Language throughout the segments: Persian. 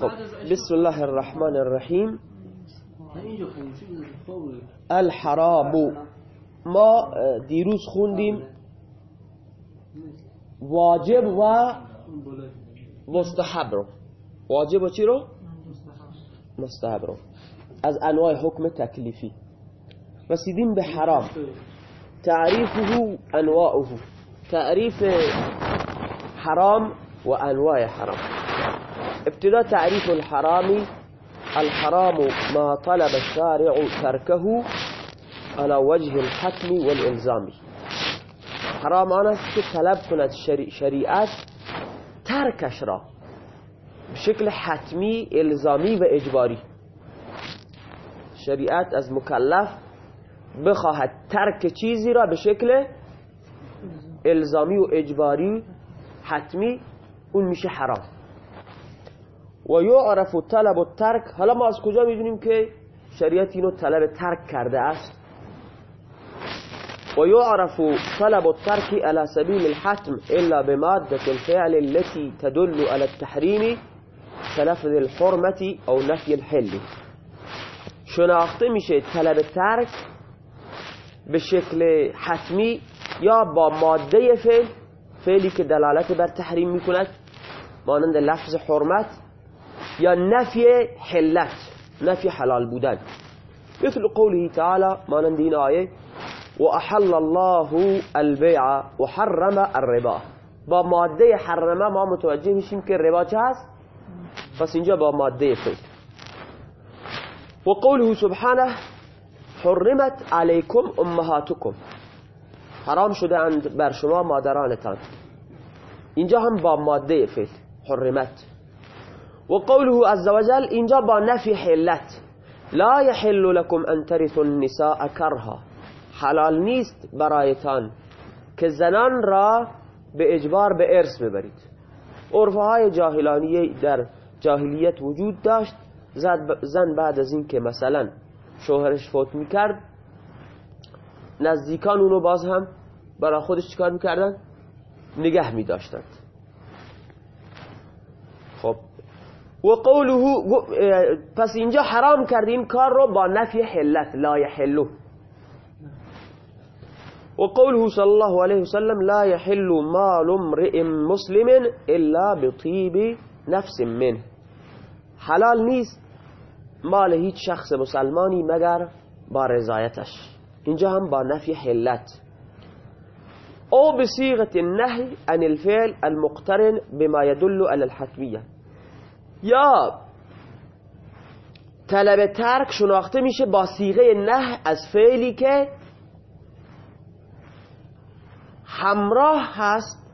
خب بسم الله الرحمن الرحیم الحرام ما دیروز خوندیم. واجب و مستحب رو. واجب و چی رو؟ مستحب رو. از انواع حکم تکلیفی. رسیدیم به حرام. تعریفه انواعه. تعریف حرام و انواع حرام. ابتدا تعریف الحرام الحرام ما طلب الشارع تركه على وجه الحتم والإلزام. حرام که طلب کند شریعت ترکش را به شکل حتمی الزامی و از مکلف بخواهد ترک چیزی را به شکل إلزامی و إجباری حتمی اون میشه حرام. و یعرف طلب الترک. حالا ما از کجا می‌دونیم که شریعت اینو طلب ترک کرده است؟ و یعرف طلب الترک على سبیل الحتم الا بمادة الفعل التي تدل على التحریم كلفظ الحرمة او نفی الحل. شناخته میشه طلب ترک به شکل حتمی یا با ماده فعل فعلی که دلالت بر تحریم می‌کند مانند لفظ حرمت. یا نفی حلت نفی حلال بودن. مثل قوله تعالى مانند این آیه و احل الله البيع و حرم الربا. با ماده حرمه ما متوجه میشیم که ربا چه هست؟ پس اینجا با ماده فعل و قوله سبحانه حرمت علیکم امهاتکم. حرام شده اند بر شما مادرانتان. اینجا هم با ماده فعل حرمت. و قوله عز وجل اینجا با نفی حلت لا يحل لكم ان ترثوا النساء کرها حلال نیست برایتان که زنان را به اجبار به ارث ببرید. عرفهای جاهلانی در جاهلیت وجود داشت. زن بعد از این که مثلا شوهرش فوت می‌کرد نزدیکان اونو باز هم برای خودش چیکار می‌کردن؟ نگه میداشتند. و قوله پس اینجا حرام کرد این کار رو با نفی حلت لا یحلو. و قوله صلی الله علیه وسلم لا يحل مال امرئ مسلم الا بطیب نفس منه حلال نیست مال هیچ شخص مسلمانی مگر با رضایتش. اینجا هم با نفی حلت. أو بصيغه النهي عن الفعل المقترن بما يدل على الحتمية. یا طلب ترک شناخته میشه با صیغه نه از فعلی که همراه هست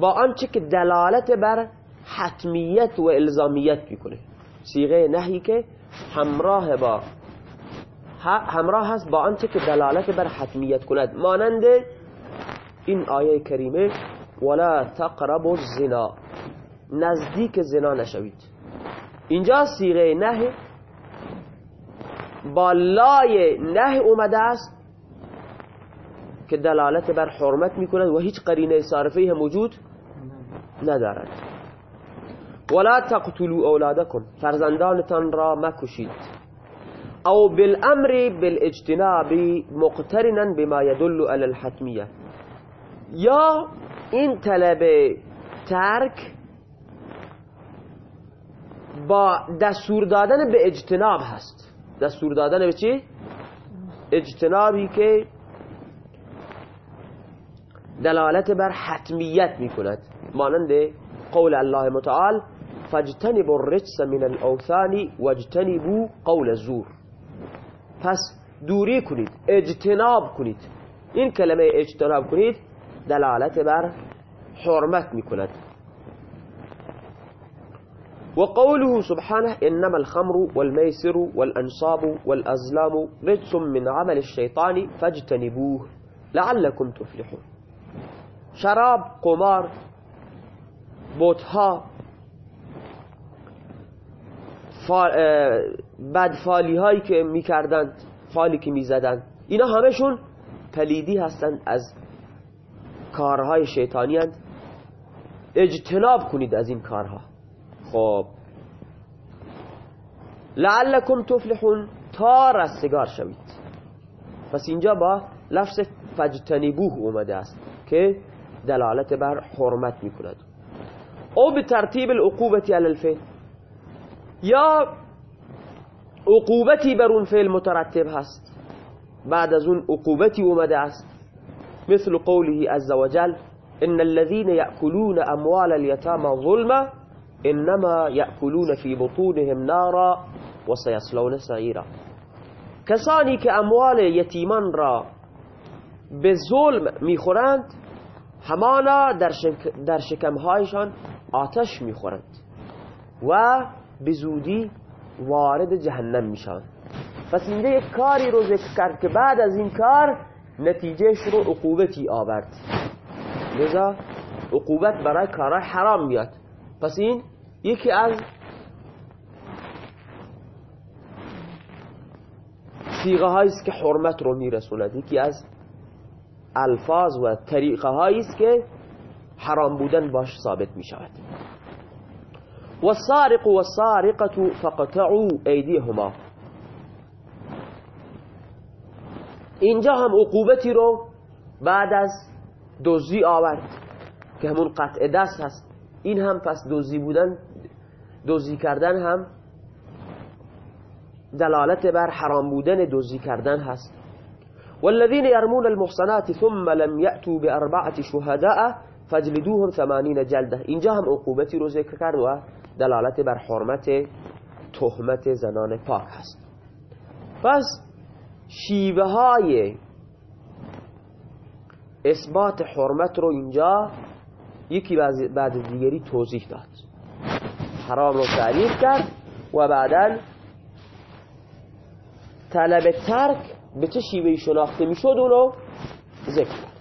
با آنچه که دلالت بر حتمیت و الزامیت می‌کنه. صیغه نهی که همراه با همراه هست با آنچه که دلالت بر حتمیت کند. مانند این آیه کریمه ولا تقربوا الزنا نزدیک زنا نشوید. اینجا صیغه نه با لای نه اومده است که دلالت بر حرمت می‌کند و هیچ قرینه صارفه موجود ندارد. ولا تقتلوا اولادکم. فرزندانتان را مکشید. او بالامر بالاجتناب مقترنا بما يدل على الحتمیه یا این طلب ترک با دستور دادن به اجتناب هست. دستور دادن به چی؟ اجتنابی که دلالت بر حتمیت می کند مانند قول الله متعال فاجتنبوا الرجس من الاوثان واجتنبوا قول الزور. پس دوری کنید اجتناب کنید. این کلمه اجتناب کنید دلالت بر حرمت می کند وقوله سبحانه إنما الخمر والميسر والأنصاب والأزلام رجس من عمل الشيطان فاجتنبوه لعلكم تفلحون. شراب قمار بوتها بد فالی هایی که میکردند فالی که میزدند اینا همشون پلیدی هستند از کارهای شیطانی اجتناب کنید از این کارها. خب. لعلکم تفلحون. تا رستگار شوید. پس اینجا با لفظ فجتنبوه اومده است که دلالت بر حرمت میکند. أو به ترتیب العقوبتی علی الفعل. یا عقوبتی بر اون فعل مترتب هست. بعد از اون عقوبتی اومده است. مثل قوله عز وجل ان الذين يأكلون اموال اليتامى ظلما انما يأكلون في بطونهم نارا وسيصلون سعيرا. کسانی که اموال یتیمان را به ظلم می‌خورند همانا در, شک... در شکمهایشان آتش می‌خورند و به زودی وارد جهنم میشن پس اینجا یک کاری رو ذکر کرد که بعد از این کار نتیجهش رو عقوبتی آورد. لذا عقوبت برای کارهای حرام میاد. پس این یکی از سیغه هاییست که حرمت رو میرسوند. یکی از الفاظ و طریقه هاییست که حرام بودن باش ثابت می شود والسارق والسارقة فقطعوا ایدیهما اینجا هم عقوبتی رو بعد از دوزی آورد که همون قطع دست هست. این هم پس دوزی بودن دوزی کردن هم دلالت بر حرام بودن دوزی کردن هست. والذين يرمون المحصنات ثم لم يأتوا بأربعة شهداء فاجلدوهم ثمانين جلده اینجا هم عقوبتی رو ذکر کرد و دلالت بر حرمت تهمت زنان پاک هست. پس شیوه های اثبات حرمت رو اینجا یکی بعد دیگری توضیح داد. حرام رو تعریف کرد و بعدا طلب ترک به چه شیوهی شناخته میشد اونو ذکر کرد.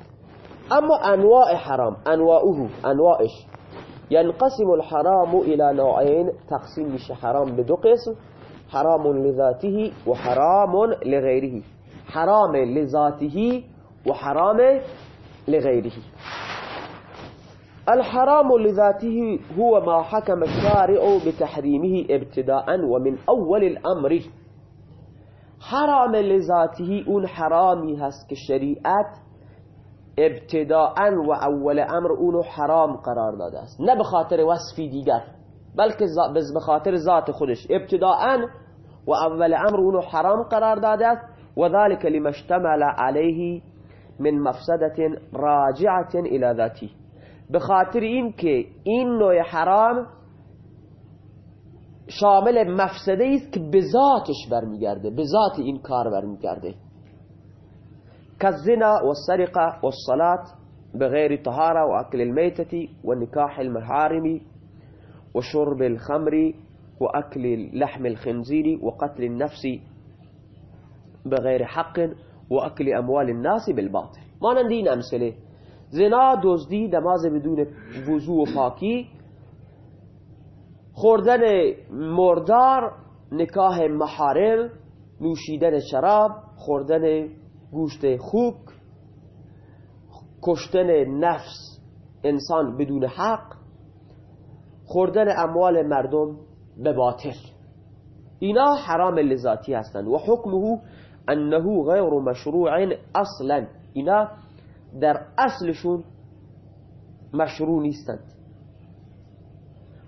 اما انواع حرام انواعه انواعش. ينقسم الحرام إلى نوعين تقسیم میشه حرام به دو قسم حرام لذاته و حرام لغیره. حرام لذاته و حرام لغيره الحرام لذاته هو ما حكم الشارع بتحريمه ابتداء ومن أول الأمر. حرام لذاته اون حرامی هست که ابتداء و اول أمر اونو حرام قرار داده است. نه به خاطر وصفی دیگر بلکه به خاطر ذات خودش. ابتداء و اول أمر اونو حرام قرار داده است. و ذلك لما اشتمل عليه من مفسدت راجعت إلى ذاتی به خاطر این که این نوع حرام شامل مفسده است که به ذاتش برمیگرده به ذات این کار برمیگرده. كالزنا والسرقة والصلاة بغير طهارة وأكل الميتة ونكاح المحارم وشرب الخمر وأكل لحم الخنزير وقتل النفس بغير حق وأكل أموال الناس بالباطل. ما ندين أمثله. زنا دزدی دماز بدون وضوع و پاکی. خوردن مردار نکاح محارم نوشیدن شراب خوردن گوشت خوک کشتن نفس انسان بدون حق خوردن اموال مردم به باطل. اینا حرام لذاتی هستند. و حکمه انه غیر مشروع اصلا. اینا در اصلشون مشروع نیستند.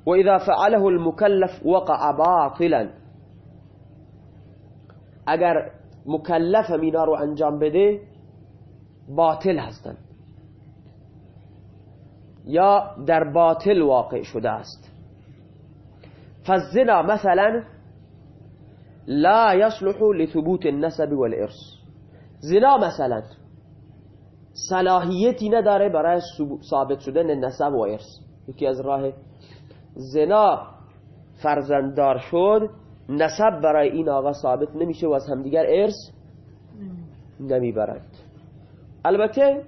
و اذا فعله المكلف وقع باطلا. اگر مکلف اینا رو انجام بده باطل هستند. یا در باطل واقع شده است. فالزنا مثلا لا يصلح لثبوت النسب والإرث. زنا مثلا صلاحیتی نداره برای ثابت شدن نسب و ارث. یکی از راه زنا فرزنددار شد نسب برای این آقا ثابت نمیشه و از همدیگر ارث نمی‌برند البته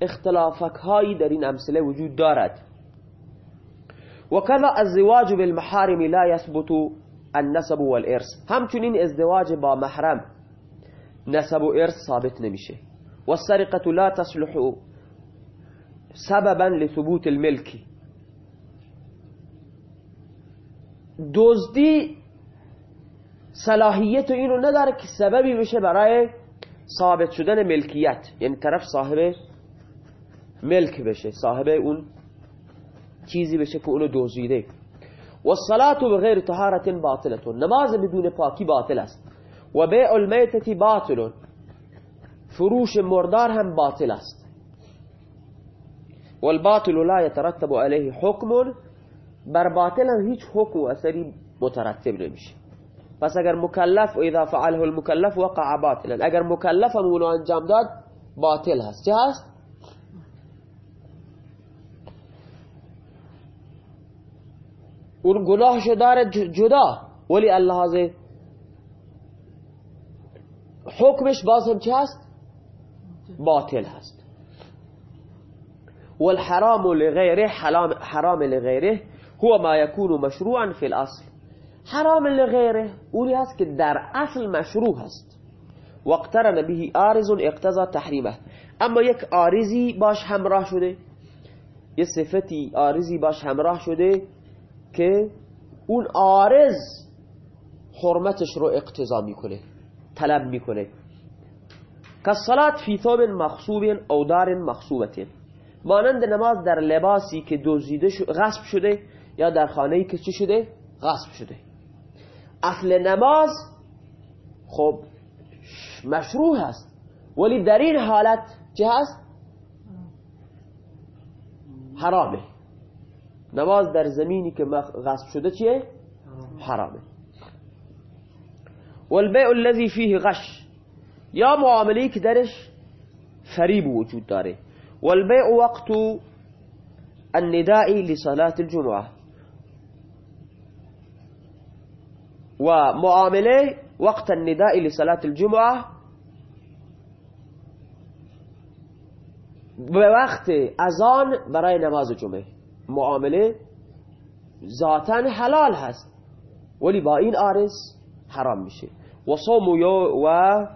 اختلافک هایی در این امثله وجود دارد. و کذا الزواج بالمحارم لا يثبت النسب والارث. همچنین ازدواج با محرم نسب و ارث ثابت نمیشه. والسرقة لا تصلح سببا لثبوت الملك. دزدی صلاحیت اینو نداره که سببی بشه برای ثابت شدن ملکیت یعنی طرف صاحب ملک بشه صاحب اون چیزی بشه که اونو دزدیده و الصلاة بغیر طهارت باطلة. نماز بدون پاکی باطل است. و بیع المیتتی باطل. فروش مردار هم باطل است. والباطل لا يترتب عليه حکم بر باطل هم هیچ حکم و اثری مترتب نمیشه. پس اگر مکلف و اذا فعله المکلف وقع باطلا. اگر مکلف هم اونو انجام داد باطل هست. چه هست؟ اون گناهشو داره جدا. ولی اللحاظ حکمش باز هم چه هست؟ باطل هست. والحرام لغیره حرام لغیره هو ما يكون مشروعا في الاصل. حرام لغیره اونی هست که در اصل مشروع هست. واقترن به آرز اقتضا تحریمه. اما یک آرزی باش همراه شده یه صفتی آرزی باش همراه شده که اون آرز حرمتش رو اقتضا می‌کنه طلب می‌کنه. صلات فی ثوب مخصوب او دار مخصوبت. مانند نماز در لباسی که دزدیده غصب شده یا در خانه‌ای که چی شده؟ غصب شده. اصل نماز خب مشروع هست. ولی در این حالت چه هست؟ حرامه. نماز در زمینی که غصب شده چیه؟ حرامه. والبيع الذي فيه غش. یا معاملی که درش فریب وجود داره والبيع وقت النداء لصلاة الجمعة. ومعاملة وقت النداء لصلاة الجمعة به وقت اذان برای نماز جمعه. معاملة ذاتا حلال هست. ولی با این آرز حرام میشه. و صوم و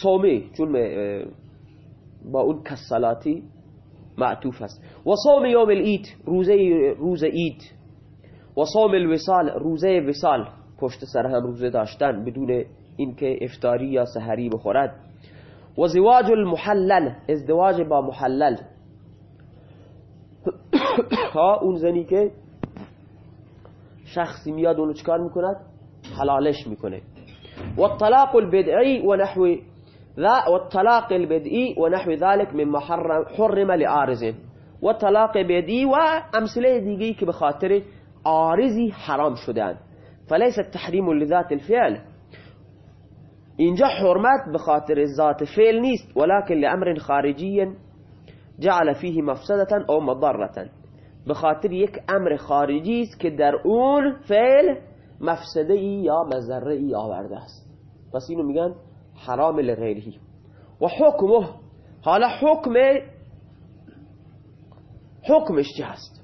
صومه چون با اون کسلاتی معطوف هست و صوم یوم العید روزه روز عید. و صوم الوصال روزه وصال پشت سر هم روزه داشتن بدون اینکه افطاری یا سحری بخورد. و زواج المحلل ازدواج با محلل. ها اون زنی که شخصی میاد اونو چکار می‌کند؟ حلالش می‌کنه. و الطلاق البدعی و نحو والطلاق البدعي ونحو ذلك مما حرم, حرم لعارض والطلاق بدعي وأمثلة دیگه که حرام شدن فليس التحريم لذات الفعل. اینجا حرمت به خاطر ذات فعل نیست ولكن لأمر خارجی جعل فيه مفسدة أو مضرة. به خاطر یک أمر خارجی است که اون فعل یا مضره ای آورده است. پس اینو میگن حرام لغیره و حکمه حالا حکم حکمش چه هست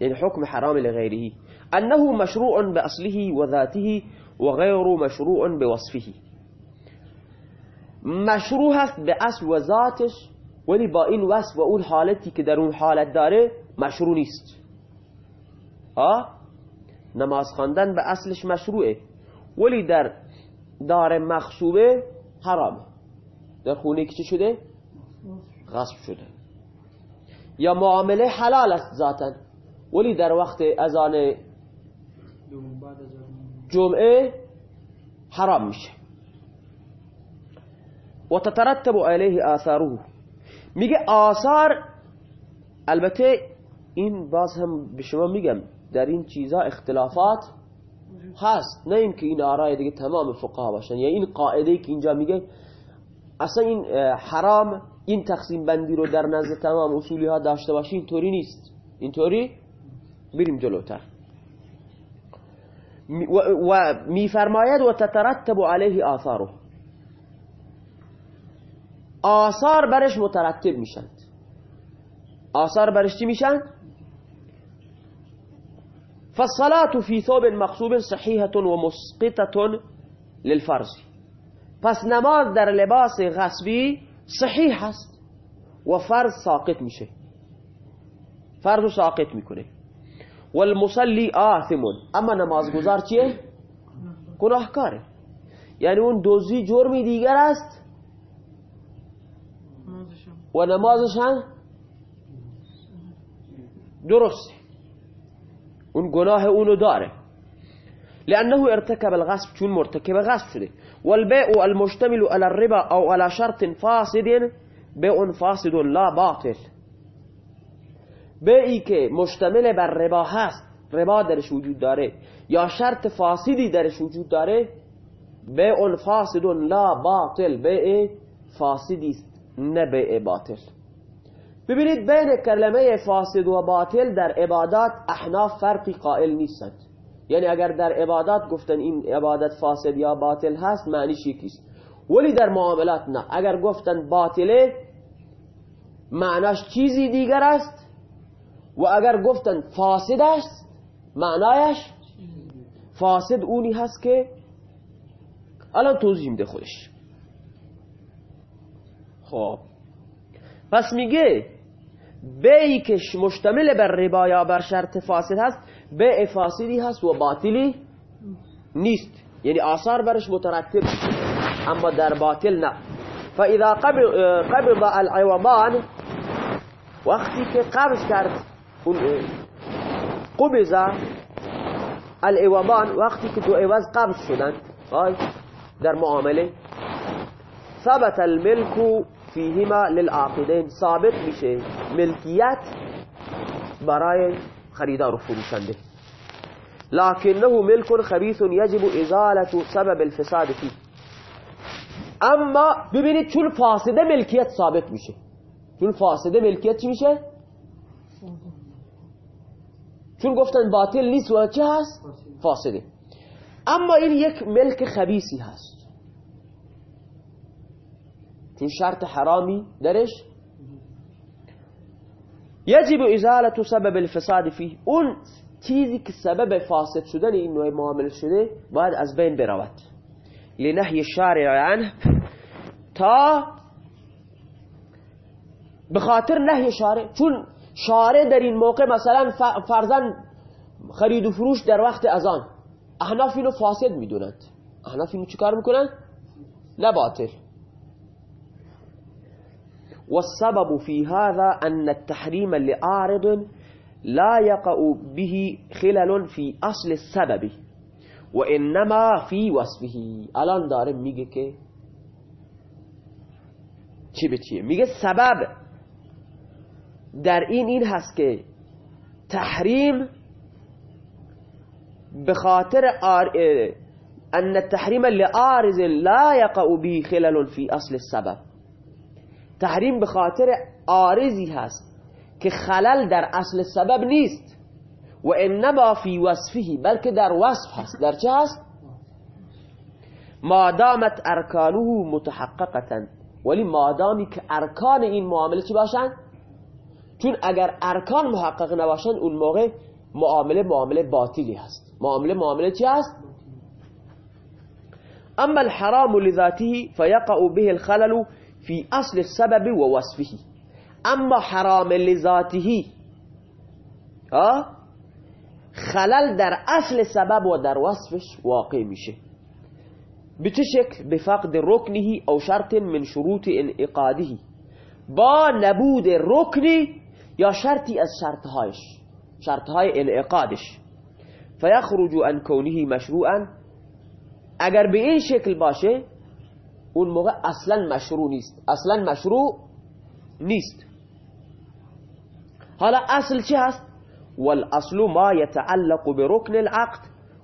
یعنی حکم حرام لغیره أنه مشروع بأصله وذاته وغير مشروع بوصفه. مشروع هست به اصل و ذاتش ولی با این وصف و اون حالتی که در اون حالت داره مشروع نیست. ها نماز خواندن به اصلش مشروعه. ولی در دار مخصوبه حرامه. در خونه که چی شده؟ غصب شده. یا معامله حلال است ذاتا. ولی در وقت اذان جمعه حرام میشه. و تترتب علیه آثاره میگه آثار البته این باز هم به شما میگم در این چیزا اختلافات هست نه اینکه این آرای دیگه تمام فقها باشن یا این قاعده که اینجا میگه اصلا این حرام این تقسیم بندی رو در نزد تمام اصولی ها داشته باشی اینطوری نیست اینطوری بریم جلوتر و میفرماید و تترتب علیه آثاره آثار برش مترتب میشند آثار برش چی میشند فالصلاة في ثوب مخصوب صحيحة ومسقطة للفرض پس نماز در لباس غصبی صحیح هست و فرض ساقط میشه. فرض ساقط میکنه. والمصلی آثمون اما نمازگزار چیه؟ گناهکاره. یعنی اون دوزی جرمی دیگر است. و نمازش هم درسته. اون گناه اونو داره. لأنه ارتكب الغصب چون مرتكب غصب شده. والبيع المشتمل على الربا أو على شرط فاسد بيع فاسد لا باطل. بيعی که مشتمل بر ربا هست ربا درش وجود داره. یا شرط فاسدی درش وجود داره بیع فاسد لا باطل. بیع فاسدی نه بیع باطل. ببینید بین کلمه فاسد و باطل در عبادات احناف فرقی قائل نیستند. یعنی اگر در عبادات گفتن این عبادت فاسد یا باطل هست معنیش یکیست ولی در معاملات نه. اگر گفتن باطله معناش چیزی دیگر است و اگر گفتن فاسد است معنایش فاسد اونی هست که الان توضیح میده خودش. خب. پس میگه بیعی که مشتمل بر ربا یا بر شرط فاسد هست بیع فاسدی هست و باطلی نیست. یعنی آثار برش مترتب اما در باطل نه. فاذا قبض العوضان وقتی که قبض کرد قبض العوضان وقتی که دو عوض قبض شدن در معامله ثبت الملك فيهما للعاقدين ثابت میشه ملکیت برای خریدار و فروشنده. لكنه ملك خبيث يجب ازالة سبب الفساد فيه اما ببینید چون فاسده ملکیت ثابت میشه. چون فاسده ملکیت چی میشه؟ چون گفتن باطل نیست و چه هست؟ فاسده. اما این یک ملک خبیسی هست. چون شرط حرامی درش. یجب ازالت سبب الفساد فيه اون چیزی که سبب فاسد شدن این نوع معامل شده باید از بین برود. لنهی شارع عنه. تا بخاطر نهی شارع. چون شارع در این موقع مثلا فرزن خرید و فروش در وقت ازان احناف اینو فاسد می‌دونند. احناف اینو چیکار می‌کنن؟ نه باطل. والسبب في هذا أن التحريم لعارض لا يقع به خلل في أصل السبب وإنما في وصفه. ألان داره میگه که چی به چیه میگه سبب. در این این هست که تحریم بخاطر آر... أن التحريم لآرز لا يقع به خلل في أصل السبب. تحریم به خاطر آرزی هست که خلل در اصل سبب نیست و انما فی وصفه بلکه در وصف هست در چه هست؟ مادامت ارکانه متحققتا ولی مادامی که ارکان این معامله چی باشن؟ چون اگر ارکان محقق نباشن اون موقع معامله معامله باطلی هست معامله معامله چی هست؟ اما الحرام لذاته فيقع به الخلل في أصل السبب ووصفه. أما حرام لذاته خلل در أصل سبب و در وصفش واقع میشه. به بفقد رکنه أو شرط من شروط انعقاده. با نبود رکنی یا شرطی از شرطهایش شرطهای انعقادش. فیخرج عن کونه مشروعا. اگر به این شکل باشه اون موقع اصلا مشروع نیست. اصلا مشروع نیست. حالا اصل چه هست؟ والاصل ما يتعلق بركن العقد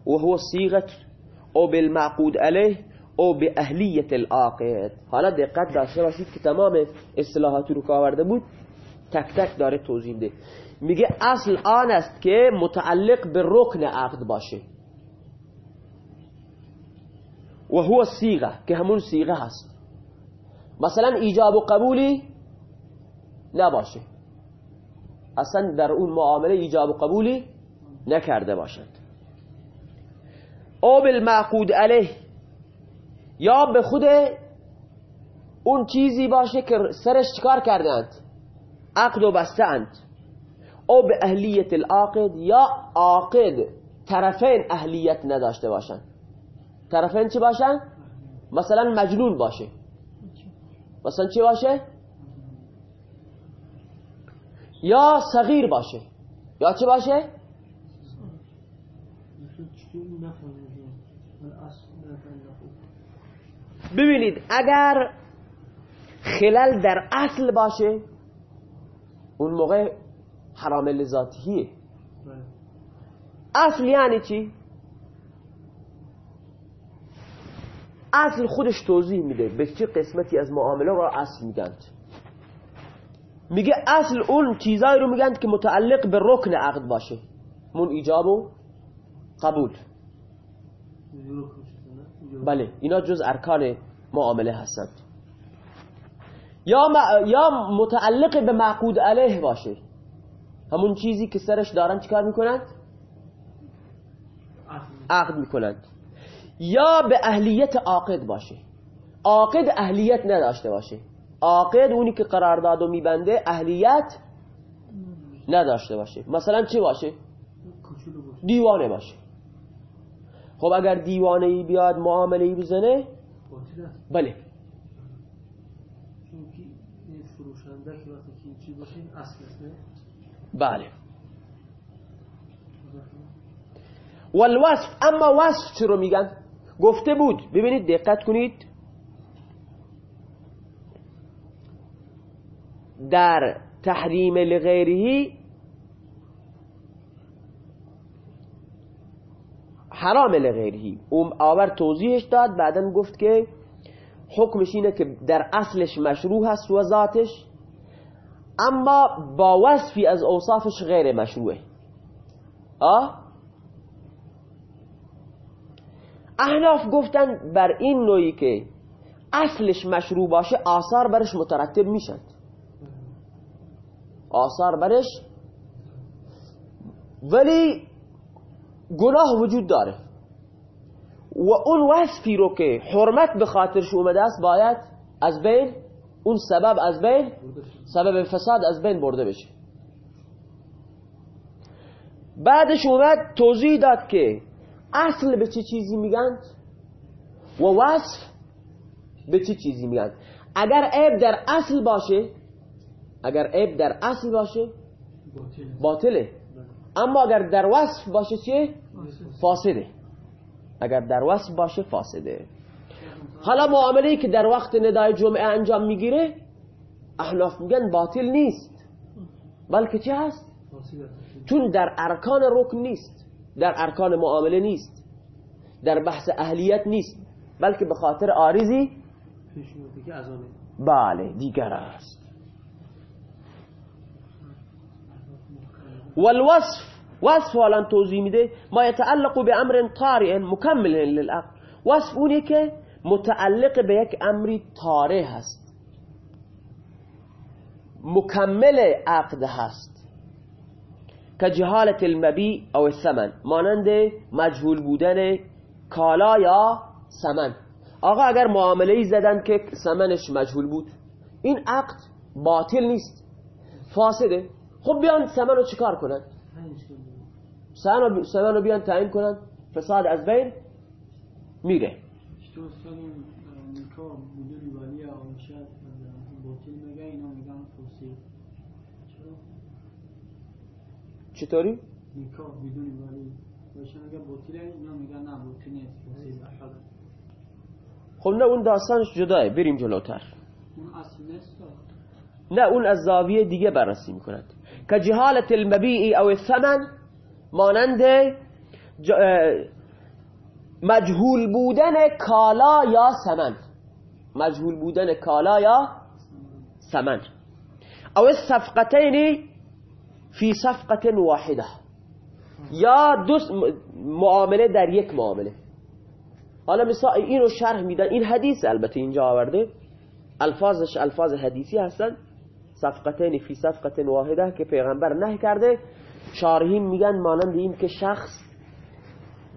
وهو صيغه او بالمعقود عليه او باهلیه العاقد. حالا دقت داشته باشید که تمام اصطلاحاتی رو که آورده بود تک تک داره توضیح ده میگه اصل آن است که متعلق به رکن عقد باشه. و هو سیغه که همون سیغه هست. مثلا ایجاب و قبولی نباشه. اصلا در اون معامله ایجاب و قبولی نکرده باشند او بالمعقود علیه یا به خود اون چیزی باشه که سرش چکار کردند؟ عقد و بسته اند او به اهلیت العاقد یا عاقد طرفین اهلیت نداشته باشن طرفین چی باشن؟ مثلا مجنون باشه مثلا چی باشه؟ یا صغیر باشه یا چی باشه؟ ببینید اگر خلال در اصل باشه اون موقع حرام لذاتیه اصل یعنی چی؟ اصل خودش توضیح میده به چه قسمتی از معامله را اصل میگند. میگه اصل اون چیزایی رو میگند که متعلق به رکن عقد باشه. مون ایجاب و قبول. بله اینا جز ارکان معامله هستند. یا, یا متعلق به معقود علیه باشه. همون چیزی که سرش دارن چیکار می‌کنند؟ عقد می‌کنند. یا به اهلیت عاقد باشه عاقد اهلیت نداشته باشه عاقد اونی که قرارداد و میبنده اهلیت نداشته باشه مثلا چی باشه دیوانه باشه خب اگر دیوانه ای بیاد معامله ای بزنه؟ بله. بله. والوصف اما وصف چی رو میگن؟ گفته بود. ببینید دقت کنید. در تحریم لغیرهی حرام لغیرهی اون آور توضیحش داد بعدا گفت که حکمش اینه که در اصلش مشروع هست و ذاتش اما با وصفی از اوصافش غیر مشروعه. آه؟ احناف گفتن بر این نوعی که اصلش مشروع باشه آثار برش مترتب میشن آثار برش ولی گناه وجود داره. و اون وصفی رو که حرمت به خاطرش اومده است باید از بین اون سبب از بین سبب فساد از بین برده بشه. بعدش اومد توضیح داد که اصل به چه چیزی میگن؟ و وصف به چه چیزی میگن؟ اگر عیب در اصل باشه اگر عیب در اصل باشه باطله. اما اگر در وصف باشه چیه؟ فاسده. اگر در وصف باشه فاسده. حالا معامله که در وقت ندای جمعه انجام می‌گیره احناف میگن باطل نیست. بلکه چه هست؟ چون در ارکان رکن نیست. در ارکان معامله نیست. در بحث اهلیت نیست. بلکه به خاطر آریزی بله دیگر است. والوصف وصف حالا توضیح میده. ما يتعلق به امر طارئ مکمل للعقل. وصف اونی که متعلق به یک امری طارئ هست. مکمل عقد هست. جهالت المبی او الثمن. مانند مجهول بودن کالا یا سمن آقا اگر معامله زدن که سمنش مجهول بود این عقد باطل نیست. فاسده. خب بیان سمن رو چیکار کنن؟ سمن رو بیان تعیین کنن. فساد از بین میره. چطوری؟ بدون ولی خب نه اون داستانش جداه بریم جلوتر. نه اون از زاویه دیگه بررسی می‌کند. که جهالت المبیعی او الثمن مانند مجهول بودن کالا یا سمن مجهول بودن کالا یا سمن او الصفقتین فی صفقت واحده یا دو معامله در یک معامله. حالا مثال اینو شرح میدن. این حدیث البته اینجا آورده. الفاظش الفاظ حدیثی هستن. صفقتین فی صفقت واحده که پیغمبر نه کرده. شارحین میگن مانند این که شخص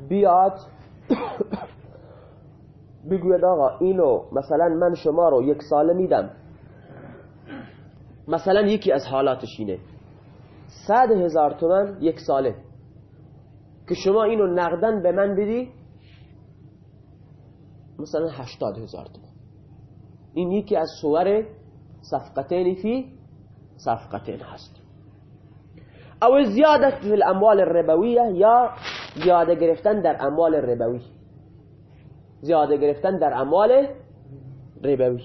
بیاد بگوید آقا اینو مثلا من شما رو یک ساله میدم. مثلا یکی از حالاتش اینه. صد هزار تومن یک ساله. که شما اینو نقدن به من بدی مثلا هشتاد هزار تومن این یکی از صور صفقتین فی صفقتین هست. او زیادت فی الاموال الربویه یا زیاده گرفتن در اموال ربوی. زیاده گرفتن در اموال ربوی.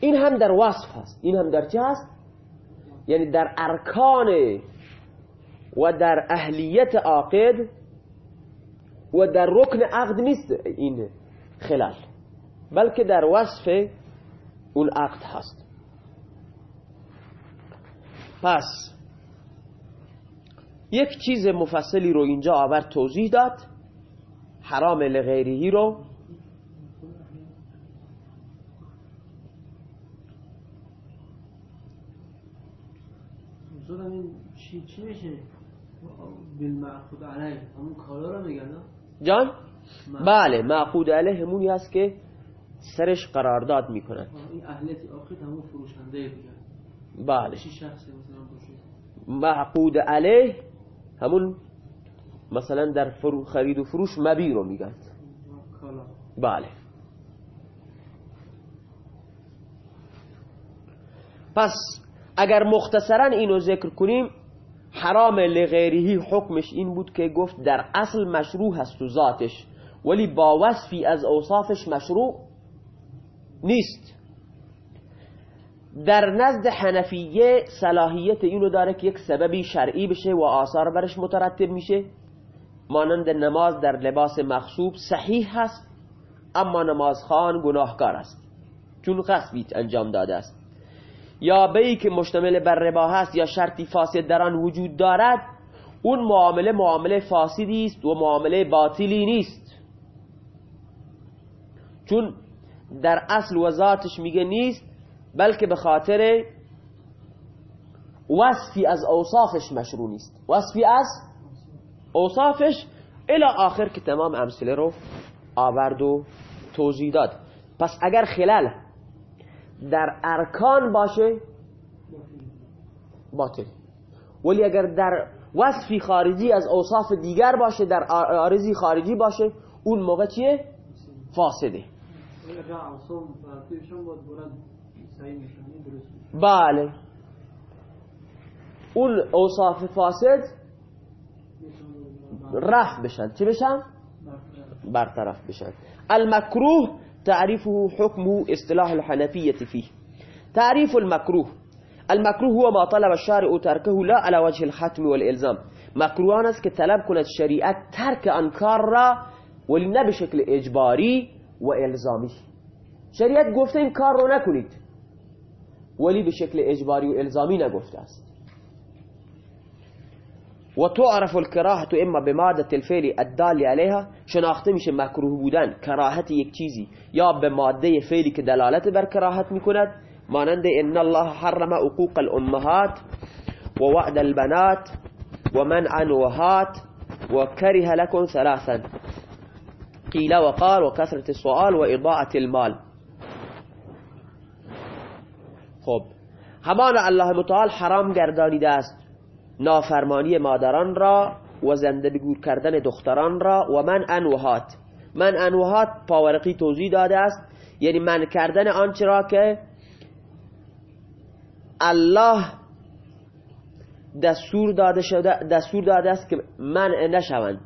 این هم در وصف هست. این هم در چه هست؟ یعنی در ارکان و در اهلیت عاقد و در رکن عقد نیست این خلال بلکه در وصف اون عقد هست. پس یک چیز مفصلی رو اینجا آورد توضیح داد حرام لغیریهی رو زدم این چی چی میشه؟ بالمعقود علیه. همون کالا رو میگن جان؟ بله معقود علیه همونی هست که سرش قرارداد می‌کنن آه، این اهلیت آخر همون فروشنده دیگه بله. چی شخصی مثلا باشه؟ معقود علیه همون مثلا در فرو خرید و فروش مبی رو میگن. بله. پس اگر مختصرا اینو ذکر کنیم حرام لغیریهی حکمش این بود که گفت در اصل مشروع هست و ذاتش ولی با وصفی از اوصافش مشروع نیست. در نزد حنفیه صلاحیت اینو داره که یک سببی شرعی بشه و آثار برش مترتب میشه. مانند نماز در لباس مخصوب صحیح هست اما نمازخوان گناهکار است. چون قصبی انجام داده است. یا بیعی که مشتمل بر ربا هست یا شرطی فاسد در آن وجود دارد اون معامله معامله فاسدی است و معامله باطلی نیست. چون در اصل و ذاتش میگه نیست بلکه به خاطر وصفی از اوصافش مشروع نیست. وصفی از اوصافش الى آخر که تمام امثله رو آورد و توضیح داد. پس اگر خلال در ارکان باشه؟ باطل. ولی اگر در وصفی خارجی از اوصاف دیگر باشه در آرزی خارجی باشه اون موقع چیه؟ فاسده. بله. اون اوصاف فاسد رفع بشن. چی بشن؟ برطرف. بشن. المكروه تعريفه حكمه اصطلاح الحنفية فيه. تعريف المكروه. المكروه هو ما طلب الشارع تركه لا على وجه الختم والإلزام. مكروهان است که طلب کند شریعت ترک آن کار را ولی نه به شکل اجباری و الزامی. شریعت گفته این کار رو نکنید. ولی به شکل اجباری و الزامی نگفته است. و تعرف الكراهة إما بمادة الفعل الدال عليها شناخته میشه مکروه بودن کراهت یک چیزی. یا به ماده فعلی که دلالت بر کراهت إن الله حرم عقوق الأمهات و وعد البنات و منع نوهات و کره لكم ثلاثا. قیل و قال و کثرت السؤال و اضاعة المال. خب. همان الله متعال حرام گردانیده است. نافرمانی مادران را و زنده بگور کردن دختران را و من انوهات. من انوهات پاورقی توضیح داده است. یعنی من کردن آنچه را که الله دستور داده شده دستور داده است که من نشوند.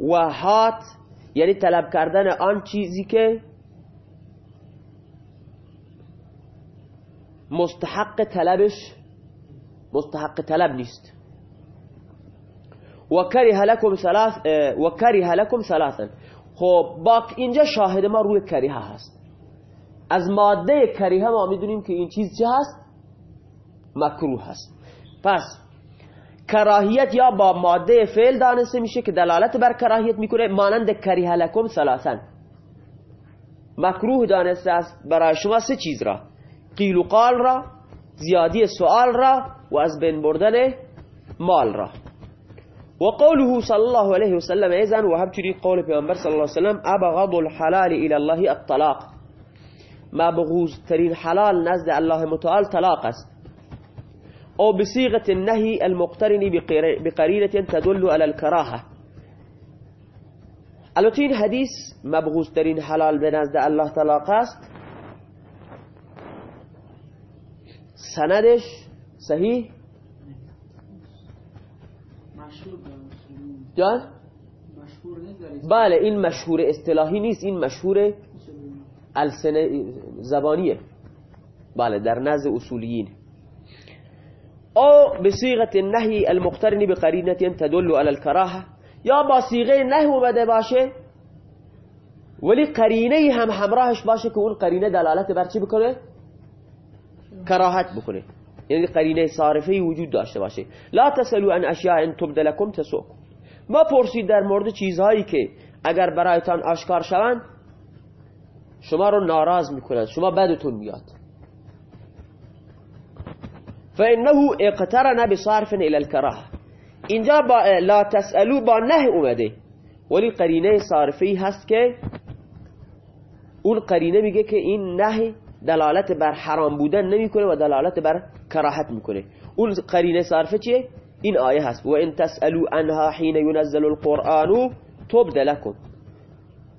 و هات یعنی طلب کردن آن چیزی که مستحق طلبش مستحق طلب نیست. و کره لکم ثلاث و کره لکم ثلاثا خب با اینجا شاهد ما روی کریه هست. از ماده کریه ما می‌دونیم که این چیز چه هست؟ مکروه هست. پس کراهیت یا با ماده فعل دانسته میشه که دلالت بر کراهیت می‌کنه مانند کریه لکم ثلاثا مکروه دانسته است برای شما سه چیز را. قیل و قال را زیادی سوال را و از بین بردن مال را. و قوله صلی الله علیه وسلم ایزن و همچنین قول پیامبر صلی الله علیه وسلم ابغض الحلال إلى الله الطلاق. مبغوز ترین حلال نزد الله متعال طلاق است. أو بصيغة النهي المقترن بقرينة تدل على الكراهة البته حدیث مبغوز ترین حلال به نزد الله طلاق است. سندش صحیح؟ جان. بله این مشهور اصطلاحی نیست این مشهور. السنه زبانیه. بله در نزد اصولیین او بصيغه النهي المقترن بقرينه تدل على الكراهه یا با صيغه نهی اومده باشه؟ ولی قرینه هم همراهش باشه که اون قرینه دلالت بر چی بکنه؟ کراهت بکنه. یعنی قرینه صارفه وجود داشته باشه. لا اشیاء ان تبد لكم تسؤكم. ما پرسید در مورد چیزهایی که اگر برایتان آشکار شوند شما رو ناراض می‌کنند. شما بدتون میاد. فانه اقترن بصرف الى الكراهه اینجا با لا تسالو با نه اومده. ولی قرینه صارفی هست که اون قرینه میگه که این نه دلالت بر حرام بودن نمی‌کنه و دلالت بر کراهت می‌کنه. اون قرینه صارفه چیه؟ این آیه هست. و ان تسالو عنها حين ينزل القرآن تبد لكم.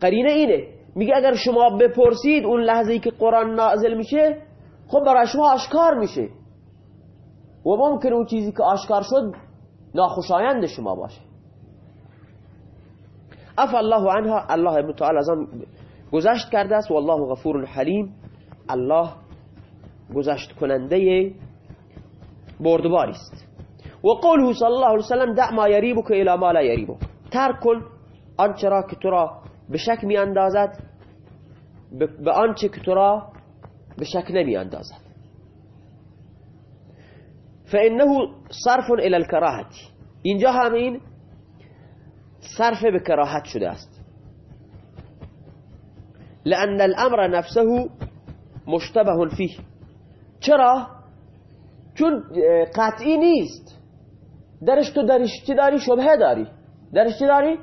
قرینه اینه. میگه اگر شما بپرسید اون لحظه ای که قرآن نازل میشه خب برای شما آشکار میشه. و ممکن اون چیزی که آشکار شد ناخوشایند شما باشه. اف الله عنها. الله متعال از آن گذشت کرده است. والله غفور حلیم. الله گذشت کننده بردباری است و قوله صلی الله علیه وسلم دع ما یریبک إلى ما لا یریبک ترک کن آنچه را که تو را به شک می اندازد به آنچه که تو را به شک نمی اندازد فانه صرف إلى الكراهه اینجا همین صرف به کراهت شده است. لأن الأمر نفسه مشتبه فيه چرا؟ چون قطعی نیست درش تو درش چی داری؟ شبهه داری درش چی داری؟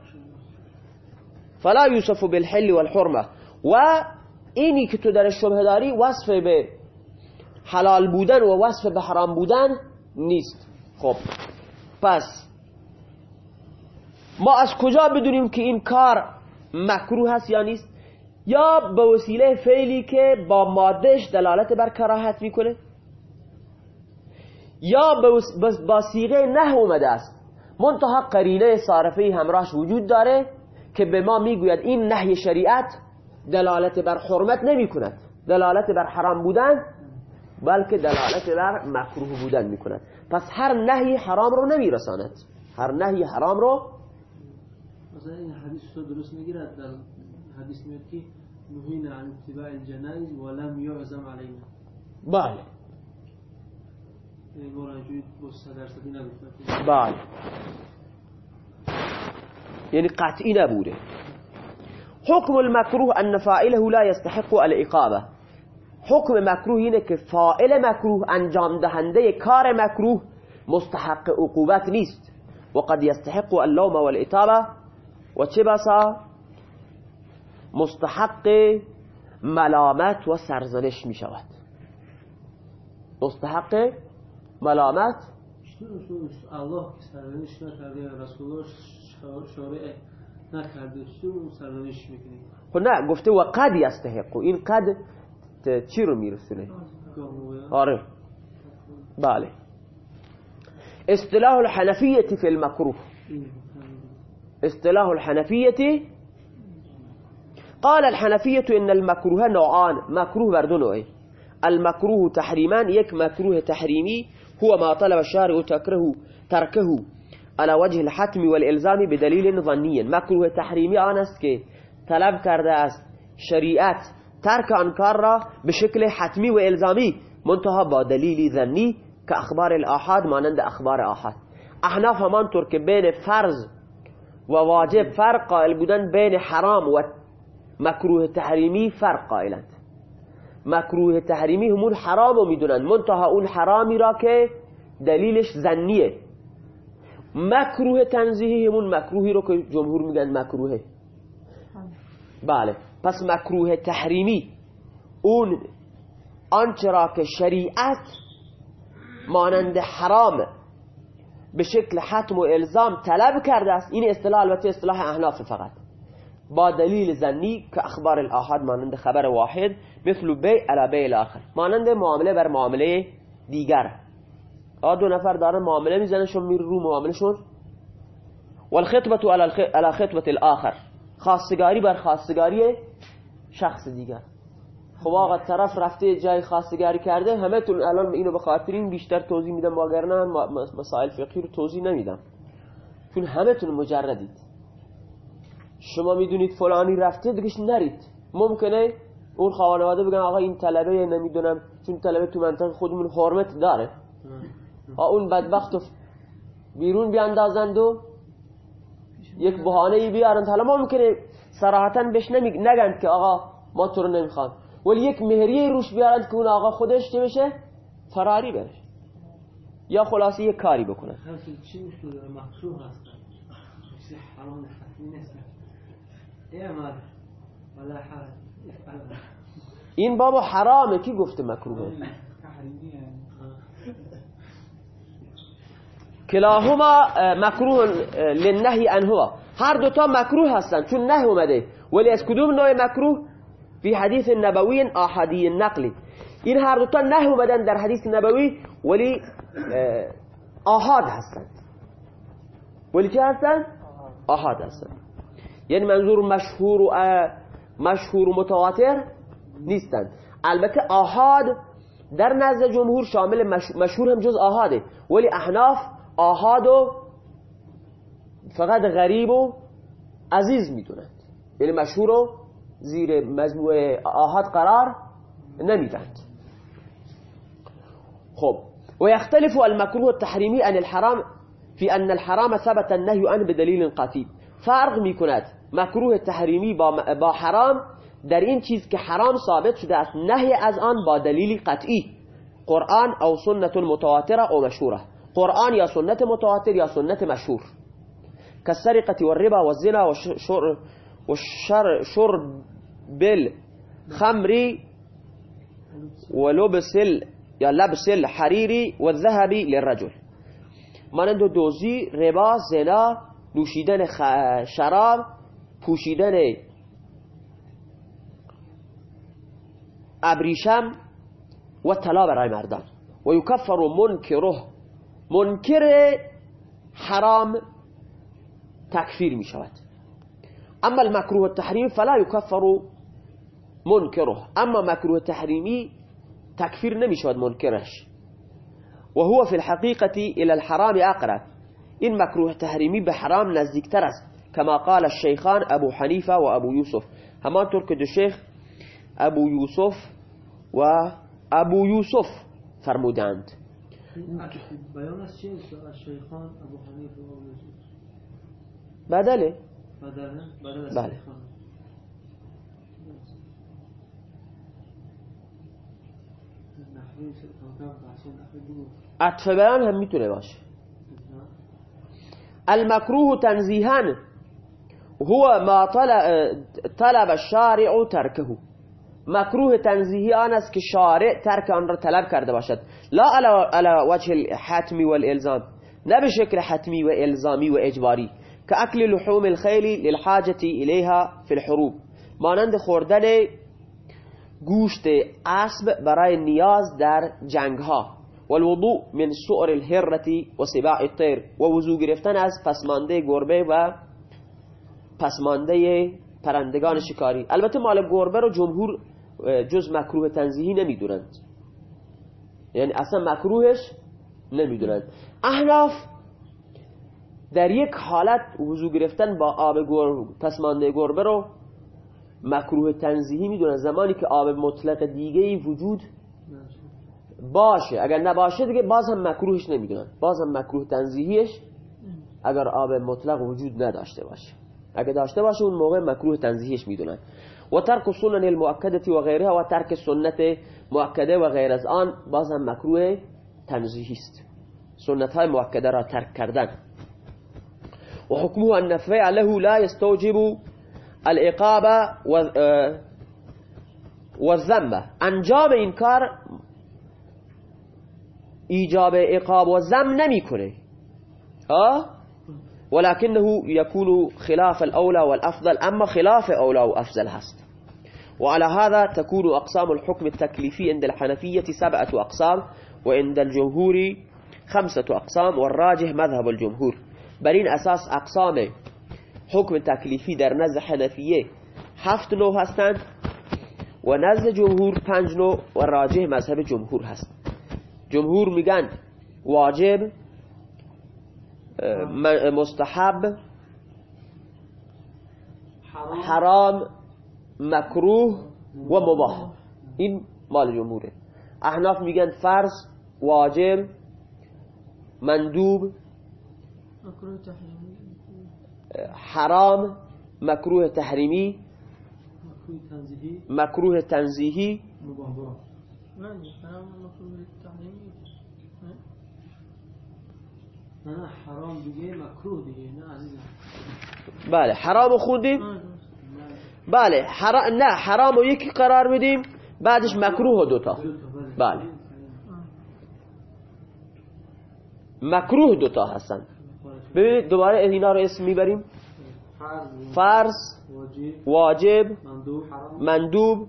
فلا یوسف بالحل والحرمه و اینی که تو درش شبهه داری وصف به حلال بودن و وصف به حرام بودن نیست خب پس ما از کجا بدونیم که این کار مکروه هست یا نیست یا به وسیله فعلی که با مادهش دلالت بر کراهت می‌کنه؟ یا با سیغه نه اومده است. منتها قرینه صارفه همراهش وجود داره که به ما می‌گوید این نهی شریعت دلالت بر حرمت نمی کند دلالت بر حرام بودن بلکه دلالت بر مکروه بودن می کند پس هر نهی حرام رو نمی رساند هر نهی حرام رو مثلا این حدیث رو درست می‌گیرد؟ حديث مكي نهينا عن اتباع الجنائز ولم يعزم علينا. بله. يعني بله. يعني قطعی نبوده حكم المكروه أن فائله لا يستحق الإقابة حكم مكروه اینه که مكروه مکروه انجام دهنده كار مكروه مستحق عقوبت نیست. وقد يستحق اللوم والإطابة. و مستحق ملامت و سرزنش می شود. مستحق ملامت؟ الله سرزنش نکرده رسول الله شارع نکرده. سرزنش میکنی؟ خب نه گفته و قد یستحق. این قد چی رو میرسونه؟ آره. بله. اصطلاح الحنفیه فی المکروه. اصطلاح الحنفية قال الحنفية إن المكروه نوعان مكروه بر دو نوعه المكروه تحريمان يك مكروه تحريمي هو ما طلب الشارع تكره تركه على وجه الحتم والإلزام بدليل ظني. مكروه تحريمي آن است که طلب کرده است. شریعت ترک آن کار را به شکل حتمی و الزامی منتها با دلیلی که أخبار الآحاد مانند أخبار آحاد. احناف همانطور که بین فرض و واجب فرق قائل بودن بین حرام و مکروه تحریمی فرق قائلند. مکروه تحریمی همون حرام رو می‌دونن. منتها اون حرامی را که دلیلش زنیه. مکروه تنزیهی همون مکروهی رو که جمهور میگن مکروهه. بله. پس مکروه تحریمی اون آنچه را که شریعت مانند حرام به شکل حتم و الزام طلب کرده است این اصطلاح البته اصطلاح احناف فقط. با دلیل زنی که اخبار الاحاد مانند خبر واحد مثل بی علی بی الاخر. مانند معامله بر معامله دیگر. آ دو نفر دارن معامله میزنشون میره رو معاملهشون. والخطبه على خطبه الاخر. خاصگاری بر خاصگاری شخص دیگر. خب آقا طرف رفته جای خاصگاری کرده همه تون الان اینو به بیشتر توضیح میدم واگرنه مسائل فقهی رو توضیح نمیدم. چون همه تون مجردید. شما می‌دونید فلانی رفته دیگه نرید. ممکنه اون خانواده بگن آقا این طلبه نمی‌دونم چون طلبه تو منطقه خودمون حرمت داره. اون بدبخت بیرون بیاندازند و یک بهانه ای بیارند. حالا ممکنه صراحتا بهش نگند که آقا ما تو رو نمی‌خوان. ولی یک مهریه روش بیارند که اون آقا خودش چه بشه؟ فراری بره یا خلاصی یک کاری بکنه. این بابا حرامه. کی گفته مکروهه کلاهما مکروه للنهی عنه هر دوتا مکروه هستن چون نه اومده. ولی از کدوم نوع مکروه؟ فی حدیث نبوی آحادی نقلی. این هر دوتا نه اومدن در حدیث نبوی ولی آحاد هستند ولی چه هستند؟ آحاد. هستند یعنی منظور مشهور و مشهور و متواتر نیستند البته آحاد در نزد جمهور شامل مشهور هم جز آحاده. ولی احناف آحاد و فقط غریب و عزیز میدونند. یعنی مشهور رو زیر مجموعه آحاد قرار نمیدند خب ويختلف المكروه التحريمي عن الحرام في أن الحرام ثبت النهي عنه بدليل قطعي فرق میکند. مکروه تحریمی با, حرام در این چیز که حرام ثابت شده است. نهی از آن با دلیل قطعی. قرآن أو سنت متواتره أو مشهوره. قرآن یا سنت متواتر یا سنت مشهور. كالسرقة والربا والزنا والشر والشرب بالخمر ولبس ال یا لبس الحریری والذهب للرجل. مانند دوزی ربا زنا نوشیدن شراب پوشیدن ابریشم و طلا برای مردان و یکفر منکره. منکر حرام تکفیر می شود. اما المکروه التحریم فلا یکفر منکره. اما مکروه تحریمی تکفیر نمی شود منکرش. و هو في الحقيقة إلى الحرام اقرب. این مکروه تحریمی به حرام نزدیکتر است. كما قال الشيخان أبو حنيفة وأبو يوسف. هما ترك الشيخ أبو يوسف وأبو يوسف فرمودانت بيان الشيخان أبو حنيفة وأبو يوسف بدله. بدله عطف بیان هم میتونه باشه. المکروه تنزیهن هو ما طلب الشارع تركه. مکروه تنزیهی آن است که شارع ترک آن را طلب کرده باشد. لا على وجه الحتمی والالزام نه به شکل حتمی و الزامی و اجباری. که اکل لحوم الخیل للحاجة الیها فی الحروب. مانند خوردن گوشت اسب برای نیاز در جنگ ها والوضوء من سؤر الهرة و سباع الطير و وضو گرفتن از پسمانده گربه و پسمانده پرندگان شکاری. البته مال گربه رو جمهور جز مکروه تنزیهی نمی‌دونند. یعنی اصلا مکروهش نمی‌دونند. احناف در یک حالت وضو گرفتن با آب گربه پسمانده گربه رو مکروه تنزیهی می‌دونن زمانی که آب مطلق دیگه ای وجود باشه. اگر نباشه دیگه باز هم مکروهش نمی‌دونن باز هم مکروه تنزیهیش اگر آب مطلق وجود نداشته باشه. اگر داشته باشه اون موقع مکروه تنزیهیش می‌دونن. و ترک سنن المؤکده و غیرها و ترک سنت مؤکده و غیر از آن باز هم مکروه تنزیهی است. سنت های مؤکده را ترک کردن. و حکمه ان فعله لا يستوجب العقاب و زمه انجام این کار ایجاب اقاب و زم نمی‌کنه. ها ولكنه يكون خلاف الأولى والأفضل أما خلاف أولى وأفضل هست. وعلى هذا تكون أقسام الحكم التكليفي عند الحنفية سبعة أقسام وعند الجمهور خمسة أقسام والراجح مذهب الجمهور. برين أساس أقسام حكم تكليفي در نزد حنفية هفت نوع هستند و نزد جمهور پنج نوع و راجح مذهب جمهور هست. جمهور میگن واجب مستحب حرام. مکروه و مباح. این مال جمهوره. احناف میگن فرض واجب مندوب حرام مکروه تحریمی مکروه تنزیهی. نه حرام دیگه مکروه دیگه نه عزیزم. بله حرام خوندیم بله حرام نه حرام و یکی قرار بدیم بعدش مکروه دوتا. بله. مکروه دوتا هستن. ببینید دوباره اینا رو اسم می‌بریم. فرض واجب مندوب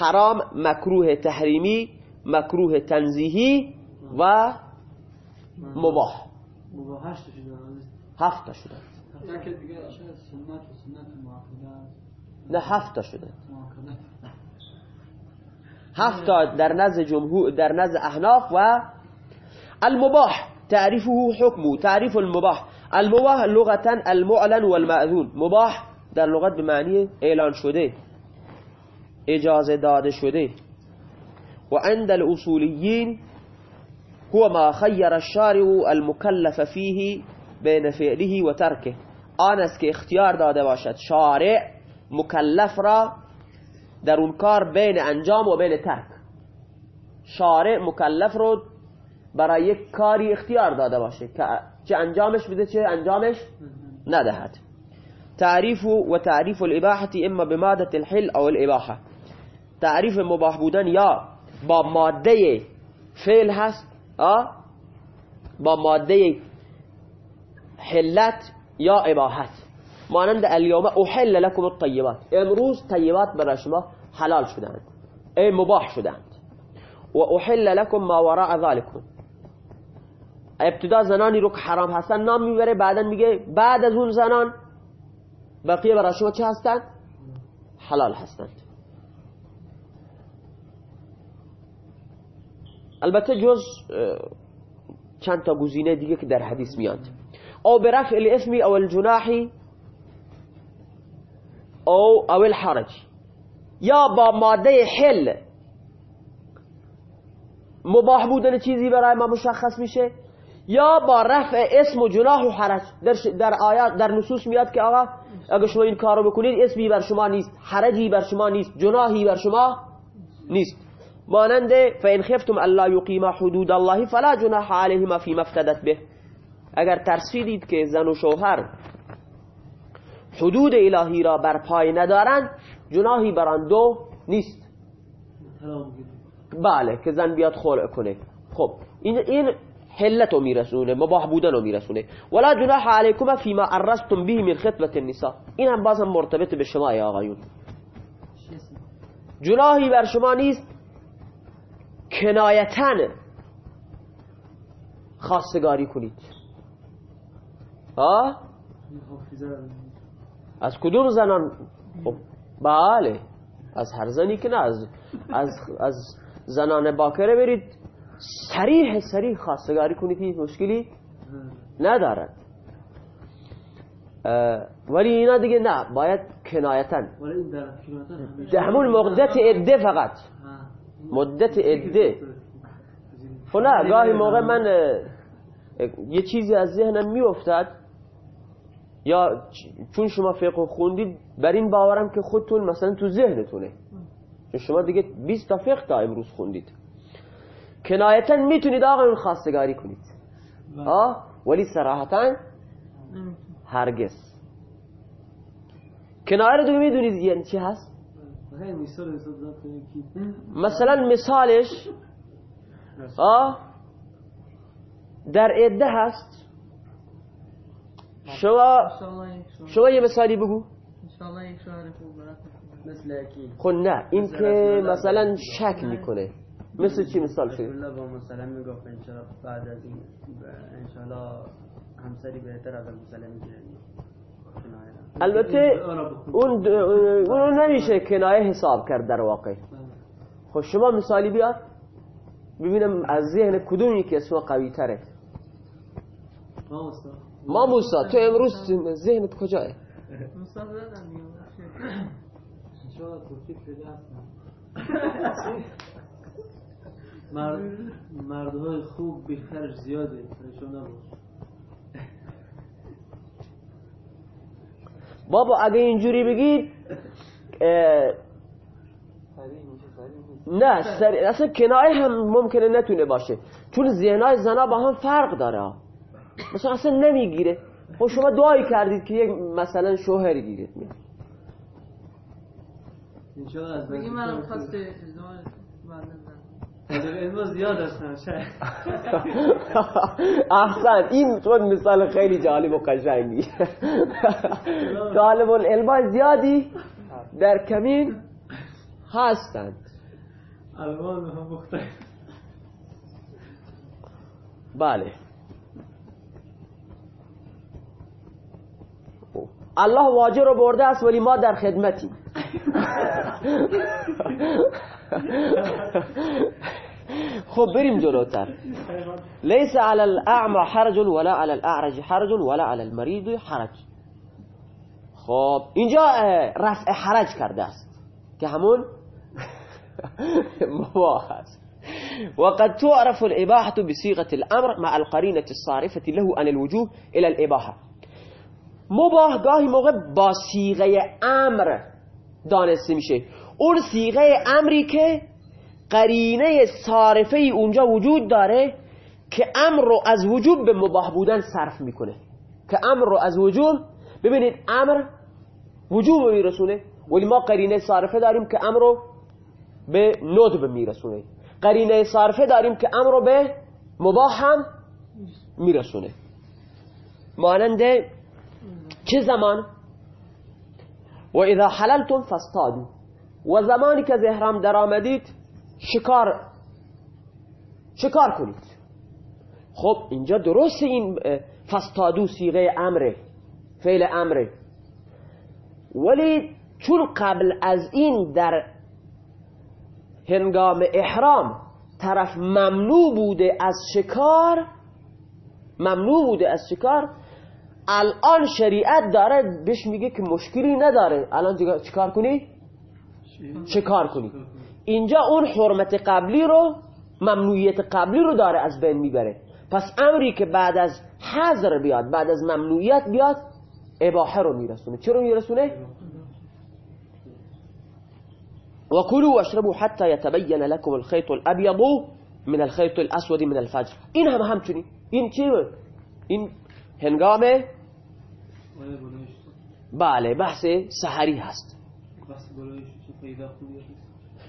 حرام مکروه تحریمی مکروه تنزیهی و مباح. هشت شده هفت شده. که دیگه سنت و سنت معاقده نه هفت شده. هفت در نزد جمهور در نزد احناف و المباح. تعريفه حكمه تعريف المباح. المباح لغة المعلن والمأذون. مباح در لغت به معنی اعلان شده اجازه داده شده. و عند الاصوليين هو ما خير الشارع المكلف فيه بين فعله و ترکه آن است که اختیار داده باشد. شارع مکلف را در اون کار بین انجام و بین ترک. شارع مکلف رو برای یک کاری اختیار داده باشه که چه انجامش بده چه انجامش ندهد. تعریف و تعریف الاباحة اما بمادة الحل أو الاباحة. تعریف مباح بودن یا با ماده فعل هست با ماده حلت یا اباحت مانند الیوم احل لكم الطیبات. امروز طیبات برای شما حلال شدند ای مباح شدند و احل لكم ما وراء ذلكم ابتدا زنانی رو که حرام هستن نام میبره بعدا میگه بعد از اون زنان بقیه برای شما چه هستند حلال هستند. البته جز چند تا گزینه دیگه که در حدیث میاد. او برفع الاسم او الجناح او او الحرج. یا با ماده حل. مباح بودن چیزی برای ما مشخص میشه. یا با رفع اسم و جناح و حرج. در, در آیات در نصوص میاد که آقا اگه شما این کارو بکنید اسمی بر شما نیست حرجی بر شما نیست جناحی بر شما نیست. مانند فإن خفتم الا يقيم حدود الله فلا جناح عليهما فيما افتدت به. اگر ترسیدید که زن و شوهر حدود الهی را بر پای ندارند جناحی بر آن دو نیست. بله که زن بیاد خلع کنه. خب این این حلت رو میرسونه مباح بودن رو میرسونه. ولا جناح علیکم فيما عرستم به من خطبه النساء. این هم بازم مرتبط به شما یا آقایون. جناحی بر شما نیست. کنایتن خواستگاری کنید. ها؟ از کدوم زنان؟ خب بله از هر زنی که نه از از, از زنان باکره برید سریح سریح خواستگاری کنید هیچ مشکلی ندارد. ولی اینا دیگه نه باید کنایتن در همون مدت عده فقط. مدت عده. خب نه گاهی موقع من یه چیزی از ذهنم میافتد یا چون شما فقه خوندید بر این باورم که خودتون مثلا تو ذهنتونه. چون شما دیگه 20 تا فقه تا امروز خوندید. کنایتا می‌تونید آقا اون خواستگاری کنید. آه؟ ولی صراحتا هرگز. کنایه رو دیگه می‌دونید یعنی چی هست؟ مثلا مثالش آه در عده هست. شما شما یه مثالی بگو. خب نه این که مثلا شک می‌کنه. مثل چی مثال الله با مثلا می‌گفت انشالله بعد از این انشالله همسری بهتر از مثلا می‌گیره. البته اون اون نمیشه کنایه حساب کرد در واقع. خب شما مثالی بیار ببینم از ذهن کدومی که اسم قوی تره. ما استاد ما موسا تو امروز ذهنت کجاه مرد مردهای خوب بیخرج زیاده پریشان نباش بابا اگه اینجوری بگید نه سر... اصلا کنایه هم ممکنه نتونه باشه. چون ذهنهای زنا با هم فرق داره. مثلا اصلا نمی‌گیره. خب شما دعایی کردید که یک مثلا شوهری گیرید. از بگی نزدیک منم علم زیاد هستن احسن این شد مثال خیلی جالب و قشنگی. طالب العلم زیادی در کمین هستند. الوان هم مختلف بله. الله واجه رو برده است ولی ما در خدمتی خب بریم جلوتر ليس على الأعمى حرج ولا على الأعرج حرج ولا على المريض حرج. خب اینجا آه، رفع حرج کرده است. که همون مباح است. وقد تعرف الإباحة بصيغة الأمر مع القرينة الصارفة له عن الوجوه إلى الإباحة. مباح گاهی موقع با صیغه أمر دانسته میشه. اون صیغه امری که قرینه صارفه اونجا وجود داره که امر رو از وجوب به مباح بودن صرف می‌کنه. که امر رو از وجوب ببینید امر وجوب میرسونه. ولی ما قرینه صارفه داریم که امر رو به ندب میرسونه. قرینه صارفه داریم که امر رو به مباح هم میرسونه. مانند چه زمان؟ و اذا حللتم فاصطادوا. و زمانی که از احرام در آمدید شکار شکار کنید. خب اینجا درست این فاصطادو سیغه امره فعل امره. ولی چون قبل از این در هنگام احرام طرف ممنوع بوده از شکار ممنوع بوده از شکار الان شریعت داره بهش میگه که مشکلی نداره. الان چیکار کنی؟ شکار کنی؟ اینجا اون حرمت قبلی رو ممنوعیت قبلی رو داره از بین می‌بره. پس امری که بعد از حظر بیاد بعد از ممنوعیت بیاد اباحه رو میرسونه. چه رو میرسونه؟ وكلوا واشربوا حتى يتبين لكم الخيط الأبيض من الخيط الأسود من الفجر. این هم همچنین. این چی؟ این هنگام آیا بلایش بله بحث سحری هست.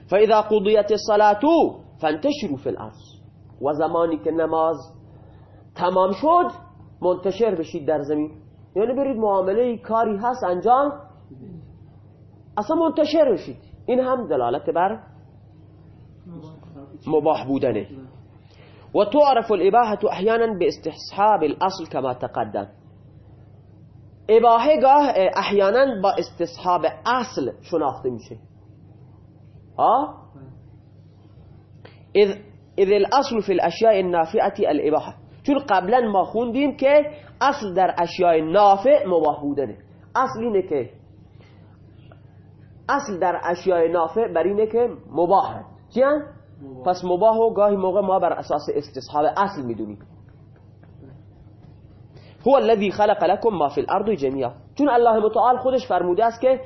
فإذا قضيت الصلاة. فانتشروا في الأرض. و زمانی که نماز تمام شد منتشر بشید در زمین. یعنی برید معامله کاری هست انجام. أصلا منتشر بشید. این هم دلالت بر مباح بودنه. وتعرف الإباحة أحيانا باستصحاب الأصل كما تقدم. إباحه گاه احیانا با استصحاب اصل شناخته میشه. ها؟ اذ, إذ الأصل في الاشیاء النافعة الإباحة. چون قبلا ما خوندیم که أصل در اشیاء نافع مباح بودنه أصل اینه که أصل در اشیاء نافع بر اینه که چیان؟ پس مباح و گاهی موقع ما بر أساس استصحاب أصل میدونیم. هو الذي خلق لكم ما في الأرض جميعا چون الله متعال خودش فرموده است که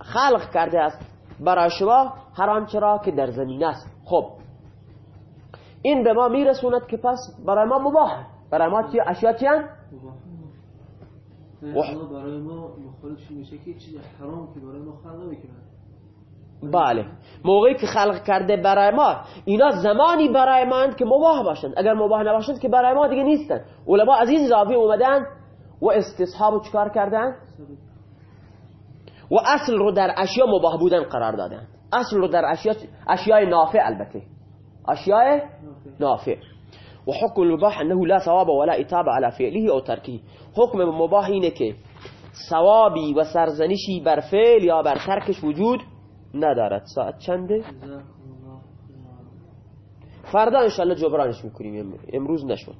خلق کرده است. برای شما هر آنچه را که در زمین است. خب. این به ما میرسوند که پس برای ما مباح برای ما چی اشیا چی برای ما مخالف میشه که چیز حرام که برای ما خلق نمی‌کنن بله. موقعی که خلق کرده برای ما اینا زمانی برای ما که مباح باشند. اگر مباح نباشند که برای ما دیگه نیستن علما از این زاویه اومدن و استصحاب چکار کردن؟ و اصل رو در اشیا مباح بودن قرار دادن. اصل رو در اشیا اشیاء نافع البته. اشیاء نافع. و حکم المباح انه لا ثواب ولا اتاب على فعله او ترکه. حکم مباح اینه که ثوابی و سرزنشی بر فعل یا بر ترکش وجود ندارد. ساعت چنده؟ فردا انشالله جبرانش می‌کنیم. امروز نشد.